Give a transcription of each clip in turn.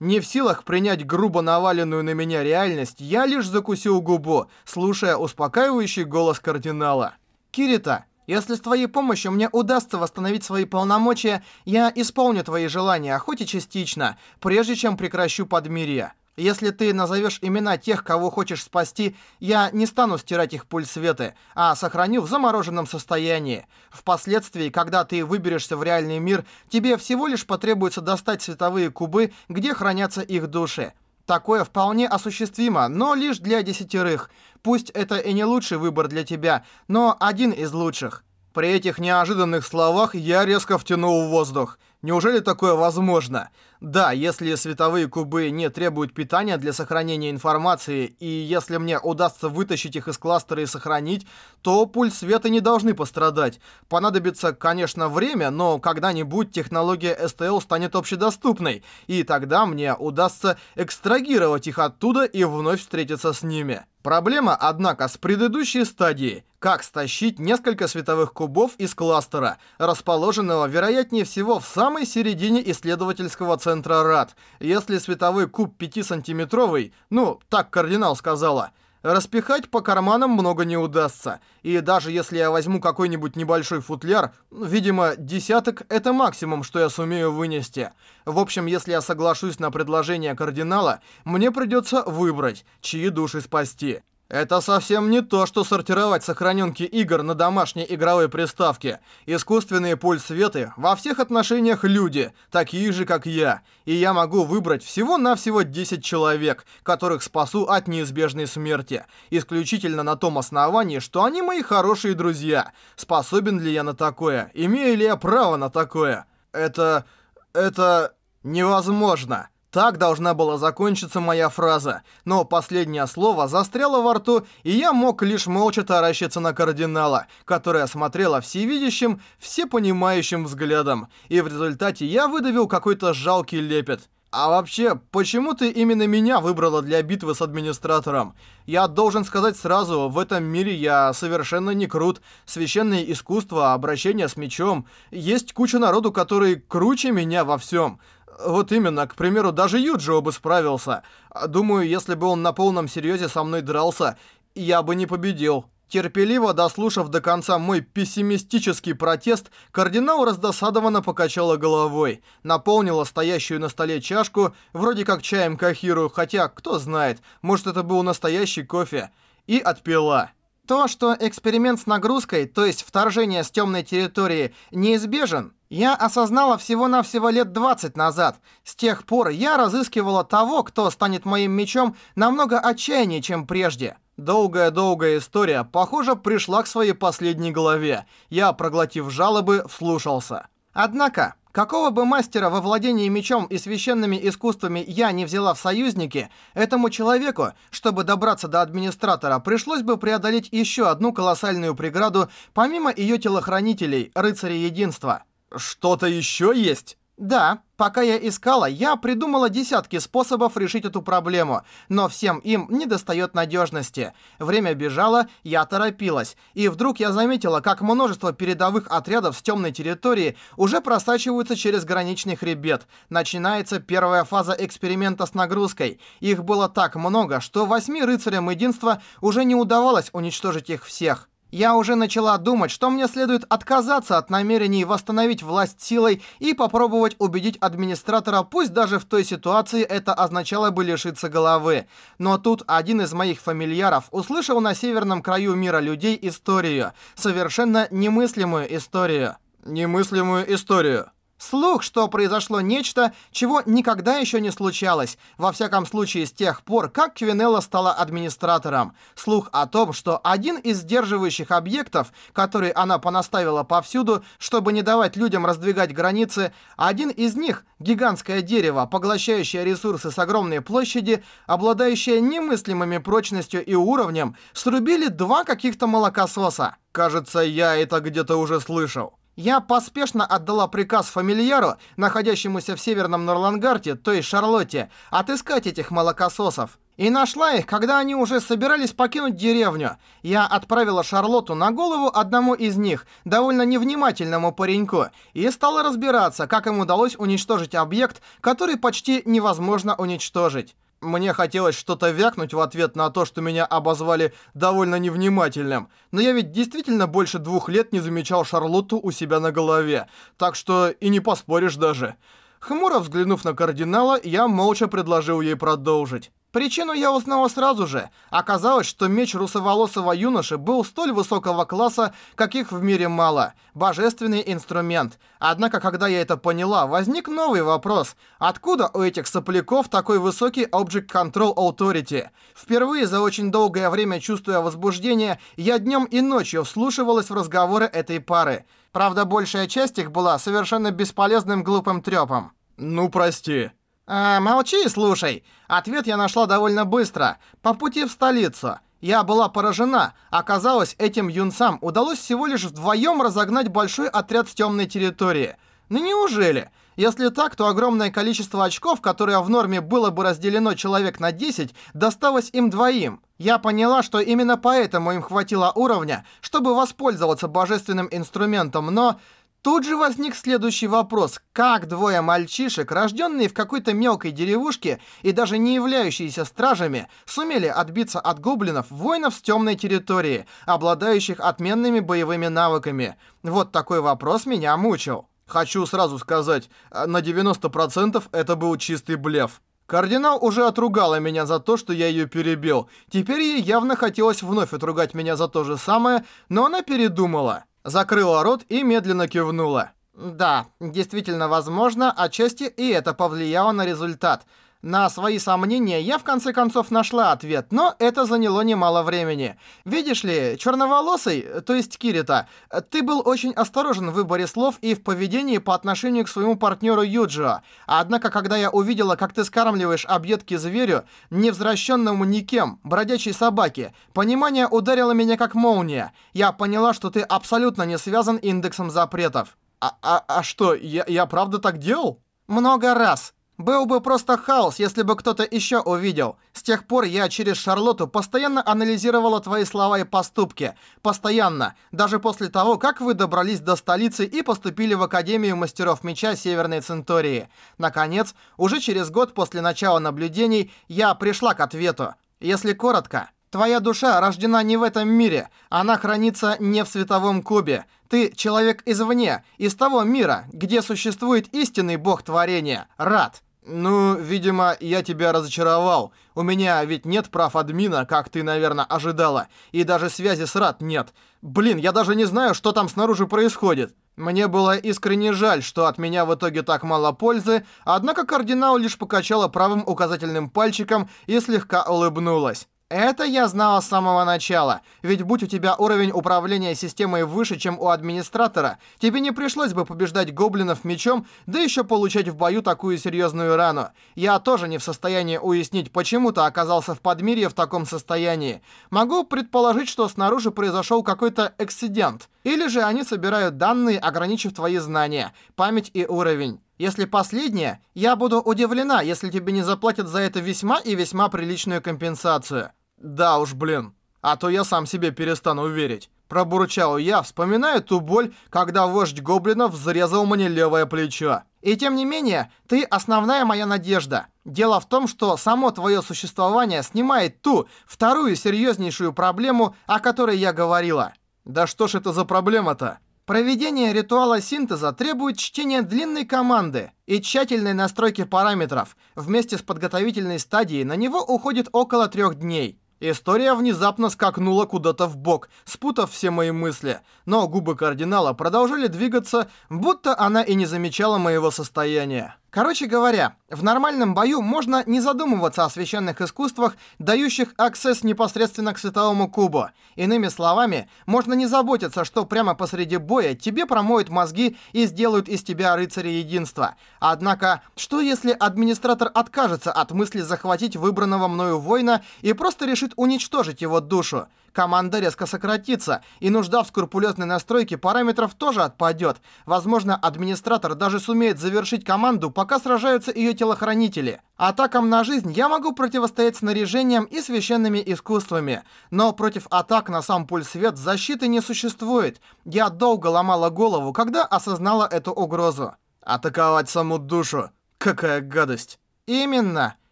Не в силах принять грубо наваленную на меня реальность, я лишь закусил губу, слушая успокаивающий голос кардинала. «Кирита, если с твоей помощью мне удастся восстановить свои полномочия, я исполню твои желания, хоть и частично, прежде чем прекращу подмирие. Если ты назовешь имена тех, кого хочешь спасти, я не стану стирать их пульс светы, а сохраню в замороженном состоянии. Впоследствии, когда ты выберешься в реальный мир, тебе всего лишь потребуется достать световые кубы, где хранятся их души. Такое вполне осуществимо, но лишь для десятерых. Пусть это и не лучший выбор для тебя, но один из лучших. При этих неожиданных словах я резко втянул воздух. Неужели такое возможно? Да, если световые кубы не требуют питания для сохранения информации, и если мне удастся вытащить их из кластера и сохранить, то пульс света не должны пострадать. Понадобится, конечно, время, но когда-нибудь технология STL станет общедоступной, и тогда мне удастся экстрагировать их оттуда и вновь встретиться с ними. Проблема, однако, с предыдущей стадией. Как стащить несколько световых кубов из кластера, расположенного, вероятнее всего, в самой середине исследовательского центра РАД. Если световой куб 5-сантиметровый, ну, так кардинал сказала, Распихать по карманам много не удастся. И даже если я возьму какой-нибудь небольшой футляр, видимо, десяток — это максимум, что я сумею вынести. В общем, если я соглашусь на предложение кардинала, мне придется выбрать, чьи души спасти. Это совсем не то, что сортировать сохраненки игр на домашней игровой приставке. Искусственные пульс-светы во всех отношениях люди, такие же, как я. И я могу выбрать всего-навсего 10 человек, которых спасу от неизбежной смерти. Исключительно на том основании, что они мои хорошие друзья. Способен ли я на такое? Имею ли я право на такое? Это... это... невозможно. Так должна была закончиться моя фраза, но последнее слово застряло во рту, и я мог лишь молча таращиться на кардинала, которая смотрела всевидящим, всепонимающим взглядом, и в результате я выдавил какой-то жалкий лепет. А вообще, почему ты именно меня выбрала для битвы с администратором? Я должен сказать сразу, в этом мире я совершенно не крут. Священное искусство, обращение с мечом. Есть куча народу, который круче меня во всем. Вот именно, к примеру, даже Юджио бы справился. Думаю, если бы он на полном серьезе со мной дрался, я бы не победил. Терпеливо дослушав до конца мой пессимистический протест, кардинал раздосадованно покачала головой, наполнила стоящую на столе чашку, вроде как чаем кахиру, хотя, кто знает, может это был настоящий кофе, и отпила. То, что эксперимент с нагрузкой, то есть вторжение с темной территории, неизбежен, я осознала всего-навсего лет 20 назад. С тех пор я разыскивала того, кто станет моим мечом намного отчаяннее, чем прежде. Долгая-долгая история, похоже, пришла к своей последней главе. Я, проглотив жалобы, вслушался. Однако, Какого бы мастера во владении мечом и священными искусствами я не взяла в союзники, этому человеку, чтобы добраться до администратора, пришлось бы преодолеть еще одну колоссальную преграду, помимо ее телохранителей, рыцарей единства. Что-то еще есть? Да, пока я искала, я придумала десятки способов решить эту проблему, но всем им не достает надежности. Время бежало, я торопилась, и вдруг я заметила, как множество передовых отрядов с темной территории уже просачиваются через граничный хребет. Начинается первая фаза эксперимента с нагрузкой. Их было так много, что восьми рыцарям единства уже не удавалось уничтожить их всех. Я уже начала думать, что мне следует отказаться от намерений восстановить власть силой и попробовать убедить администратора, пусть даже в той ситуации это означало бы лишиться головы. Но тут один из моих фамильяров услышал на северном краю мира людей историю, совершенно немыслимую историю. Немыслимую историю. Слух, что произошло нечто, чего никогда еще не случалось, во всяком случае с тех пор, как Квинелла стала администратором. Слух о том, что один из сдерживающих объектов, который она понаставила повсюду, чтобы не давать людям раздвигать границы, один из них, гигантское дерево, поглощающее ресурсы с огромной площади, обладающее немыслимыми прочностью и уровнем, срубили два каких-то молокососа. Кажется, я это где-то уже слышал. Я поспешно отдала приказ фамильяру, находящемуся в Северном Норлангарте, то есть Шарлотте, отыскать этих молокососов. и нашла их, когда они уже собирались покинуть деревню. Я отправила Шарлотту на голову одному из них, довольно невнимательному пареньку, и стала разбираться, как им удалось уничтожить объект, который почти невозможно уничтожить. Мне хотелось что-то вякнуть в ответ на то, что меня обозвали довольно невнимательным. Но я ведь действительно больше двух лет не замечал Шарлотту у себя на голове. Так что и не поспоришь даже. Хмуро взглянув на кардинала, я молча предложил ей продолжить. Причину я узнала сразу же. Оказалось, что меч русоволосого юноши был столь высокого класса, каких в мире мало. Божественный инструмент. Однако, когда я это поняла, возник новый вопрос. Откуда у этих сопляков такой высокий Object Control Authority? Впервые за очень долгое время, чувствуя возбуждение, я днем и ночью вслушивалась в разговоры этой пары. Правда, большая часть их была совершенно бесполезным глупым трёпом. «Ну, прости», «А, молчи и слушай. Ответ я нашла довольно быстро. По пути в столицу. Я была поражена. Оказалось, этим юнцам удалось всего лишь вдвоем разогнать большой отряд с темной территории. Ну неужели? Если так, то огромное количество очков, которое в норме было бы разделено человек на 10, досталось им двоим. Я поняла, что именно поэтому им хватило уровня, чтобы воспользоваться божественным инструментом, но... Тут же возник следующий вопрос. Как двое мальчишек, рожденные в какой-то мелкой деревушке и даже не являющиеся стражами, сумели отбиться от гоблинов, воинов с темной территории, обладающих отменными боевыми навыками? Вот такой вопрос меня мучил. Хочу сразу сказать, на 90% это был чистый блеф. Кардинал уже отругала меня за то, что я ее перебил. Теперь ей явно хотелось вновь отругать меня за то же самое, но она передумала. Закрыла рот и медленно кивнула. Да, действительно возможно, отчасти и это повлияло на результат. На свои сомнения я в конце концов нашла ответ, но это заняло немало времени. Видишь ли, черноволосый, то есть Кирита, ты был очень осторожен в выборе слов и в поведении по отношению к своему партнеру Юджио. Однако, когда я увидела, как ты скармливаешь объедки зверю, невзращенному никем, бродячей собаке, понимание ударило меня как молния. Я поняла, что ты абсолютно не связан индексом запретов. А, а, а что, я, я правда так делал? Много раз. Был бы просто хаос, если бы кто-то еще увидел. С тех пор я через Шарлотту постоянно анализировала твои слова и поступки. Постоянно. Даже после того, как вы добрались до столицы и поступили в Академию Мастеров Меча Северной Центории. Наконец, уже через год после начала наблюдений, я пришла к ответу. Если коротко, твоя душа рождена не в этом мире. Она хранится не в световом кубе. Ты человек извне, из того мира, где существует истинный бог творения, Рад. «Ну, видимо, я тебя разочаровал. У меня ведь нет прав админа, как ты, наверное, ожидала. И даже связи с РАД нет. Блин, я даже не знаю, что там снаружи происходит. Мне было искренне жаль, что от меня в итоге так мало пользы, однако кардинал лишь покачала правым указательным пальчиком и слегка улыбнулась. Это я знала с самого начала, ведь будь у тебя уровень управления системой выше, чем у администратора, тебе не пришлось бы побеждать гоблинов мечом, да еще получать в бою такую серьезную рану. Я тоже не в состоянии уяснить, почему ты оказался в подмирье в таком состоянии. Могу предположить, что снаружи произошел какой-то эксцидент. Или же они собирают данные, ограничив твои знания, память и уровень. Если последнее, я буду удивлена, если тебе не заплатят за это весьма и весьма приличную компенсацию. Да уж, блин. А то я сам себе перестану верить. Пробурчал я, вспоминая ту боль, когда вождь гоблинов зарезал мне левое плечо. И тем не менее, ты основная моя надежда. Дело в том, что само твое существование снимает ту, вторую серьезнейшую проблему, о которой я говорила. Да что ж это за проблема-то? Проведение ритуала синтеза требует чтения длинной команды и тщательной настройки параметров. Вместе с подготовительной стадией на него уходит около трех дней. История внезапно скакнула куда-то в бок, спутав все мои мысли, но губы кардинала продолжали двигаться, будто она и не замечала моего состояния. Короче говоря, в нормальном бою можно не задумываться о священных искусствах, дающих аксесс непосредственно к световому кубу. Иными словами, можно не заботиться, что прямо посреди боя тебе промоют мозги и сделают из тебя рыцаря единства. Однако, что если администратор откажется от мысли захватить выбранного мною воина и просто решит может уничтожить его душу. Команда резко сократится, и нужда в скрупулезной настройке параметров тоже отпадет. Возможно, администратор даже сумеет завершить команду, пока сражаются ее телохранители. Атакам на жизнь я могу противостоять снаряжением и священными искусствами, но против атак на сам пульс-свет защиты не существует. Я долго ломала голову, когда осознала эту угрозу. Атаковать саму душу. Какая гадость. Именно.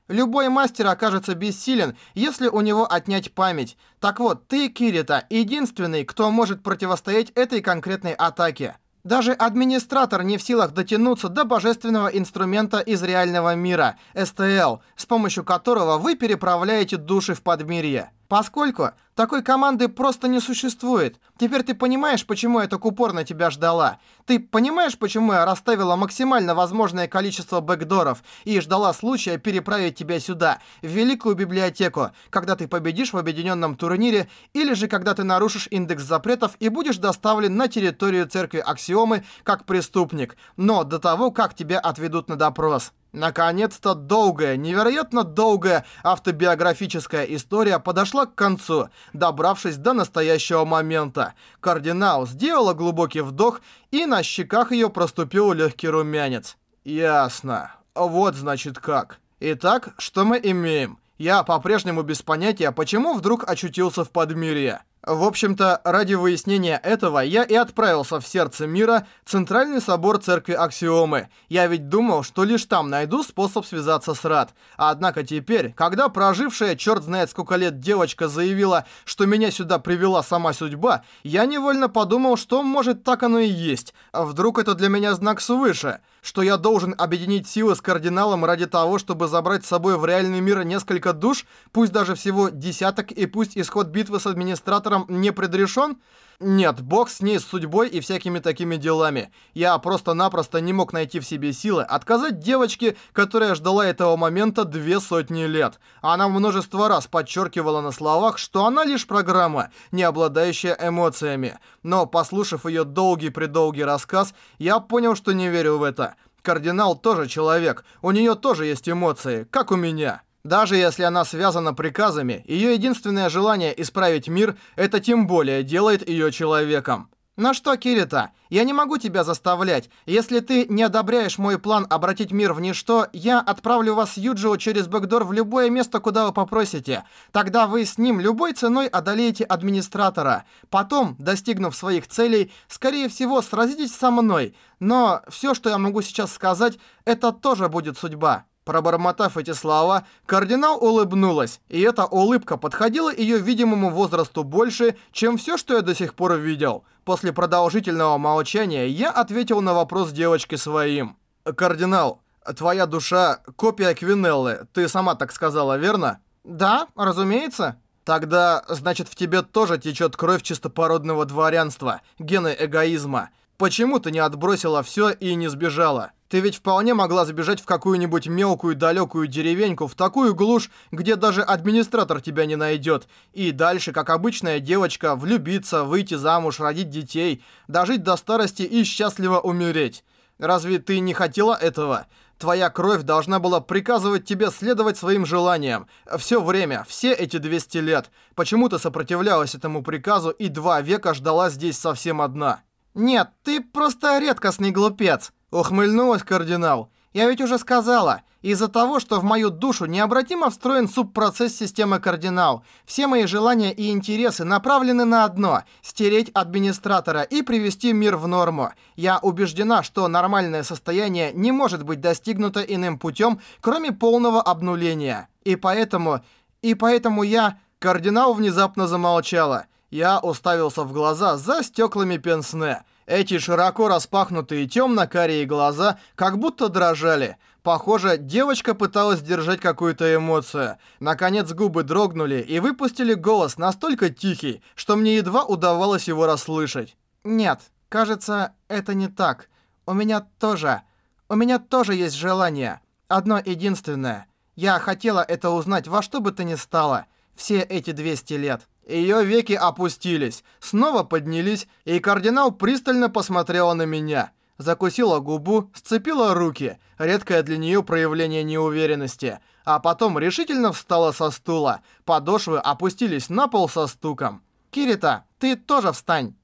Любой мастер окажется бессилен, если у него отнять память. Так вот, ты, Кирита, единственный, кто может противостоять этой конкретной атаке. Даже администратор не в силах дотянуться до божественного инструмента из реального мира, СТЛ, с помощью которого вы переправляете души в подмирье. Поскольку такой команды просто не существует. Теперь ты понимаешь, почему я так упорно тебя ждала? Ты понимаешь, почему я расставила максимально возможное количество бэкдоров и ждала случая переправить тебя сюда, в Великую Библиотеку, когда ты победишь в объединенном турнире, или же когда ты нарушишь индекс запретов и будешь доставлен на территорию Церкви Аксиомы как преступник, но до того, как тебя отведут на допрос. Наконец-то долгая, невероятно долгая автобиографическая история подошла к концу, добравшись до настоящего момента. Кардинал сделала глубокий вдох, и на щеках ее проступил легкий румянец. Ясно. Вот значит как. Итак, что мы имеем? Я по-прежнему без понятия, почему вдруг очутился в Подмирье. В общем-то, ради выяснения этого я и отправился в сердце мира, Центральный собор Церкви Аксиомы. Я ведь думал, что лишь там найду способ связаться с Рад. Однако теперь, когда прожившая черт знает сколько лет девочка заявила, что меня сюда привела сама судьба, я невольно подумал, что может так оно и есть. А вдруг это для меня знак свыше? Что я должен объединить силы с кардиналом ради того, чтобы забрать с собой в реальный мир несколько душ, пусть даже всего десяток и пусть исход битвы с администратором не предрешен? Нет, бог с ней, с судьбой и всякими такими делами. Я просто-напросто не мог найти в себе силы отказать девочке, которая ждала этого момента две сотни лет. Она множество раз подчеркивала на словах, что она лишь программа, не обладающая эмоциями. Но, послушав ее долгий-предолгий рассказ, я понял, что не верю в это. Кардинал тоже человек, у нее тоже есть эмоции, как у меня. Даже если она связана приказами, ее единственное желание исправить мир, это тем более делает ее человеком. «Ну что, Кирита, я не могу тебя заставлять. Если ты не одобряешь мой план обратить мир в ничто, я отправлю вас Юджио через бэкдор в любое место, куда вы попросите. Тогда вы с ним любой ценой одолеете администратора. Потом, достигнув своих целей, скорее всего, сразитесь со мной. Но все, что я могу сейчас сказать, это тоже будет судьба». Пробормотав эти слова, кардинал улыбнулась, и эта улыбка подходила ее видимому возрасту больше, чем все, что я до сих пор видел. После продолжительного молчания я ответил на вопрос девочки своим. «Кардинал, твоя душа — копия Квинеллы, ты сама так сказала, верно?» «Да, разумеется». «Тогда, значит, в тебе тоже течет кровь чистопородного дворянства, гены эгоизма. Почему ты не отбросила все и не сбежала?» Ты ведь вполне могла забежать в какую-нибудь мелкую далекую деревеньку, в такую глушь, где даже администратор тебя не найдет. И дальше, как обычная девочка, влюбиться, выйти замуж, родить детей, дожить до старости и счастливо умереть. Разве ты не хотела этого? Твоя кровь должна была приказывать тебе следовать своим желаниям. Все время, все эти 200 лет. Почему ты сопротивлялась этому приказу и два века ждала здесь совсем одна? Нет, ты просто редкостный глупец. Ухмыльнулась кардинал. Я ведь уже сказала, из-за того, что в мою душу необратимо встроен субпроцесс системы кардинал, все мои желания и интересы направлены на одно – стереть администратора и привести мир в норму. Я убеждена, что нормальное состояние не может быть достигнуто иным путем, кроме полного обнуления. И поэтому... И поэтому я... Кардинал внезапно замолчала. Я уставился в глаза за стеклами пенсне. Эти широко распахнутые темно-карие глаза как будто дрожали. Похоже, девочка пыталась держать какую-то эмоцию. Наконец губы дрогнули и выпустили голос настолько тихий, что мне едва удавалось его расслышать. «Нет, кажется, это не так. У меня тоже... У меня тоже есть желание. Одно единственное. Я хотела это узнать во что бы то ни стало. Все эти 200 лет». Ее веки опустились, снова поднялись, и кардинал пристально посмотрела на меня. закусила губу, сцепила руки, редкое для нее проявление неуверенности, а потом решительно встала со стула. Подошвы опустились на пол со стуком. «Кирита, ты тоже встань!»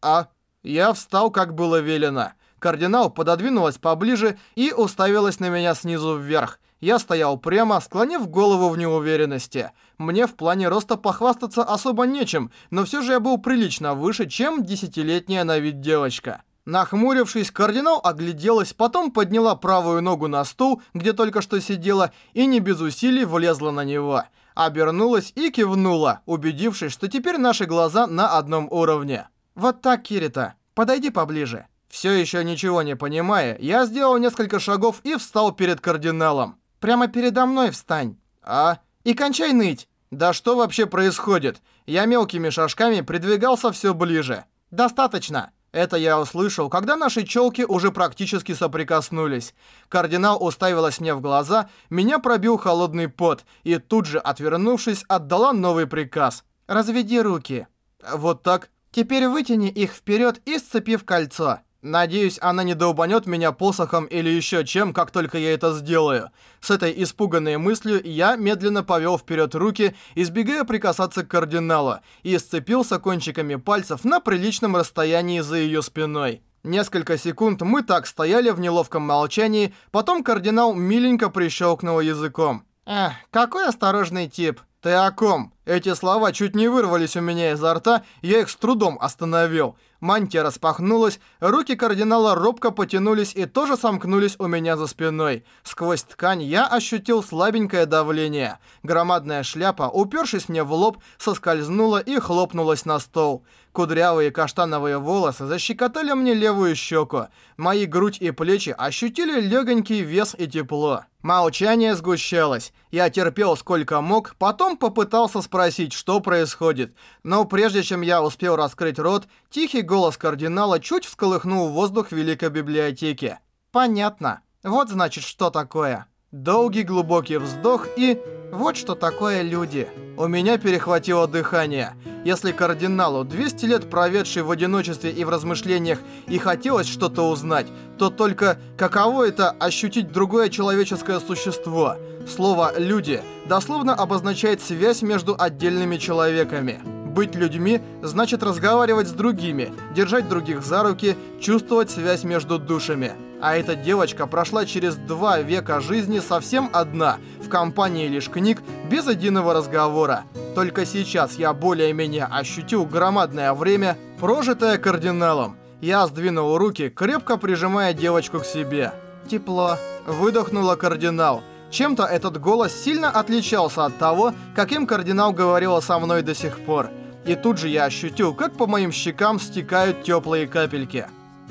«А?» Я встал, как было велено. Кардинал пододвинулась поближе и уставилась на меня снизу вверх. Я стоял прямо, склонив голову в неуверенности. Мне в плане роста похвастаться особо нечем, но все же я был прилично выше, чем десятилетняя на вид девочка. Нахмурившись, кардинал огляделась, потом подняла правую ногу на стул, где только что сидела, и не без усилий влезла на него. Обернулась и кивнула, убедившись, что теперь наши глаза на одном уровне. «Вот так, Кирита, подойди поближе». Все еще ничего не понимая, я сделал несколько шагов и встал перед кардиналом. «Прямо передо мной встань». «А? И кончай ныть!» «Да что вообще происходит?» Я мелкими шажками придвигался все ближе. «Достаточно!» Это я услышал, когда наши челки уже практически соприкоснулись. Кардинал уставилась мне в глаза, меня пробил холодный пот, и тут же, отвернувшись, отдала новый приказ. «Разведи руки». «Вот так?» «Теперь вытяни их вперед и сцепив кольцо». Надеюсь, она не долбанет меня посохом или еще чем, как только я это сделаю. С этой испуганной мыслью я медленно повел вперед руки, избегая прикасаться к кардиналу, и сцепился кончиками пальцев на приличном расстоянии за ее спиной. Несколько секунд мы так стояли в неловком молчании, потом кардинал миленько прищелкнул языком. «Эх, какой осторожный тип!» «Ты о ком?» Эти слова чуть не вырвались у меня изо рта, я их с трудом остановил. Мантия распахнулась, руки кардинала робко потянулись и тоже сомкнулись у меня за спиной. Сквозь ткань я ощутил слабенькое давление. Громадная шляпа, упершись мне в лоб, соскользнула и хлопнулась на стол. Кудрявые каштановые волосы защекотали мне левую щеку. Мои грудь и плечи ощутили легонький вес и тепло. Молчание сгущалось. Я терпел сколько мог, потом попытался спросить, что происходит. Но прежде чем я успел раскрыть рот, тихий голос кардинала чуть всколыхнул воздух Великой Библиотеки. «Понятно. Вот значит, что такое». Долгий глубокий вздох и... Вот что такое люди. У меня перехватило дыхание. Если кардиналу, 200 лет проведший в одиночестве и в размышлениях, и хотелось что-то узнать, то только каково это ощутить другое человеческое существо. Слово «люди» дословно обозначает связь между отдельными человеками. Быть людьми значит разговаривать с другими, держать других за руки, чувствовать связь между душами. А эта девочка прошла через два века жизни совсем одна, в компании лишь книг, без единого разговора. Только сейчас я более-менее ощутил громадное время, прожитое кардиналом. Я сдвинул руки, крепко прижимая девочку к себе. «Тепло», — выдохнула кардинал. Чем-то этот голос сильно отличался от того, каким кардинал говорила со мной до сих пор. И тут же я ощутил, как по моим щекам стекают теплые капельки.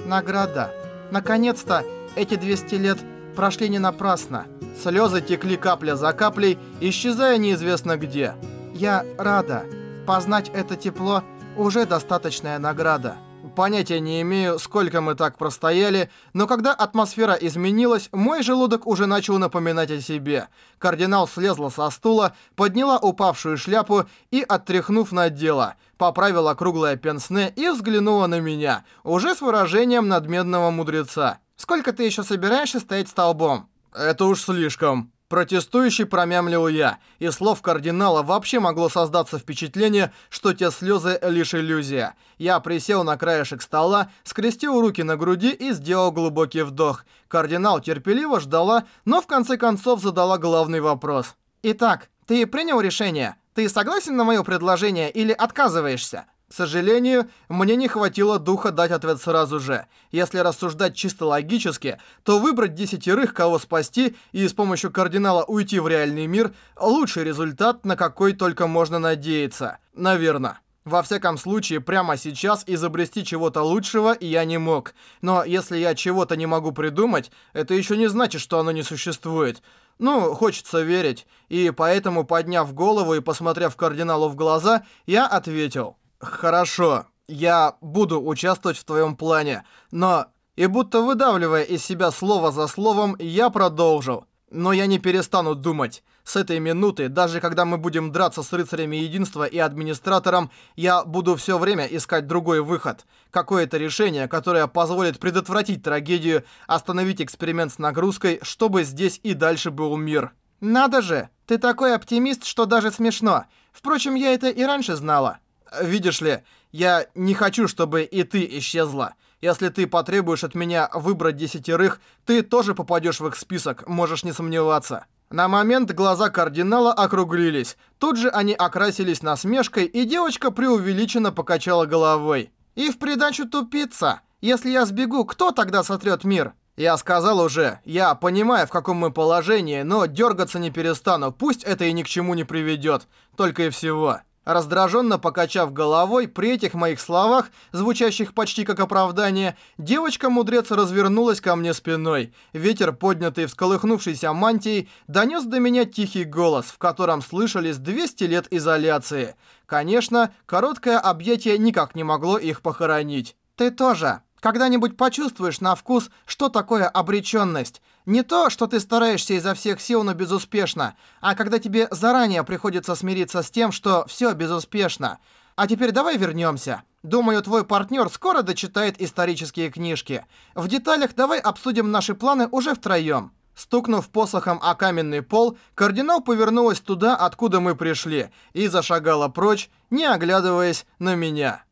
Награда. Наконец-то эти 200 лет прошли не напрасно. Слезы текли капля за каплей, исчезая неизвестно где. Я рада. Познать это тепло уже достаточная награда. Понятия не имею, сколько мы так простояли, но когда атмосфера изменилась, мой желудок уже начал напоминать о себе. Кардинал слезла со стула, подняла упавшую шляпу и, оттряхнув, надела. Поправила круглое пенсне и взглянула на меня, уже с выражением надменного мудреца. «Сколько ты еще собираешься стоять столбом?» «Это уж слишком». Протестующий промямлил я, и слов кардинала вообще могло создаться впечатление, что те слезы лишь иллюзия. Я присел на краешек стола, скрестил руки на груди и сделал глубокий вдох. Кардинал терпеливо ждала, но в конце концов задала главный вопрос. «Итак, ты принял решение? Ты согласен на мое предложение или отказываешься?» К сожалению, мне не хватило духа дать ответ сразу же. Если рассуждать чисто логически, то выбрать десятерых, кого спасти, и с помощью кардинала уйти в реальный мир – лучший результат, на какой только можно надеяться. Наверное. Во всяком случае, прямо сейчас изобрести чего-то лучшего я не мог. Но если я чего-то не могу придумать, это еще не значит, что оно не существует. Ну, хочется верить. И поэтому, подняв голову и посмотрев кардиналу в глаза, я ответил – «Хорошо, я буду участвовать в твоем плане, но...» И будто выдавливая из себя слово за словом, я продолжил. Но я не перестану думать. С этой минуты, даже когда мы будем драться с рыцарями единства и администратором, я буду все время искать другой выход. Какое-то решение, которое позволит предотвратить трагедию, остановить эксперимент с нагрузкой, чтобы здесь и дальше был мир. Надо же, ты такой оптимист, что даже смешно. Впрочем, я это и раньше знала. Видишь ли, я не хочу, чтобы и ты исчезла. Если ты потребуешь от меня выбрать десятерых, ты тоже попадешь в их список, можешь не сомневаться. На момент глаза кардинала округлились. Тут же они окрасились насмешкой, и девочка преувеличенно покачала головой. И в придачу тупица. Если я сбегу, кто тогда сотрет мир? Я сказал уже, я понимаю, в каком мы положении, но дергаться не перестану, пусть это и ни к чему не приведет. Только и всего. Раздраженно покачав головой, при этих моих словах, звучащих почти как оправдание, девочка-мудрец развернулась ко мне спиной. Ветер, поднятый всколыхнувшейся мантией, донес до меня тихий голос, в котором слышались 200 лет изоляции. Конечно, короткое объятие никак не могло их похоронить. «Ты тоже!» Когда-нибудь почувствуешь на вкус, что такое обреченность. Не то, что ты стараешься изо всех сил, но безуспешно, а когда тебе заранее приходится смириться с тем, что все безуспешно. А теперь давай вернемся. Думаю, твой партнер скоро дочитает исторические книжки. В деталях давай обсудим наши планы уже втроем. Стукнув посохом о каменный пол, кардинал повернулась туда, откуда мы пришли, и зашагала прочь, не оглядываясь на меня.